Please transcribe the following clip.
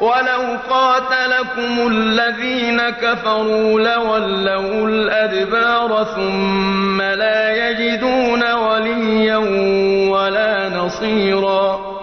وَلَوْ قَاتَلَكُمُ الَّذِينَ كَفَرُوا لَوَلَّوُا الْأَدْبَارَ ثُمَّ لَا يَجِدُونَ وَلِيًّا وَلَا نَصِيرًا